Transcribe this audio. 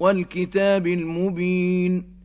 وَالْكِتَابِ الْمُبِينِ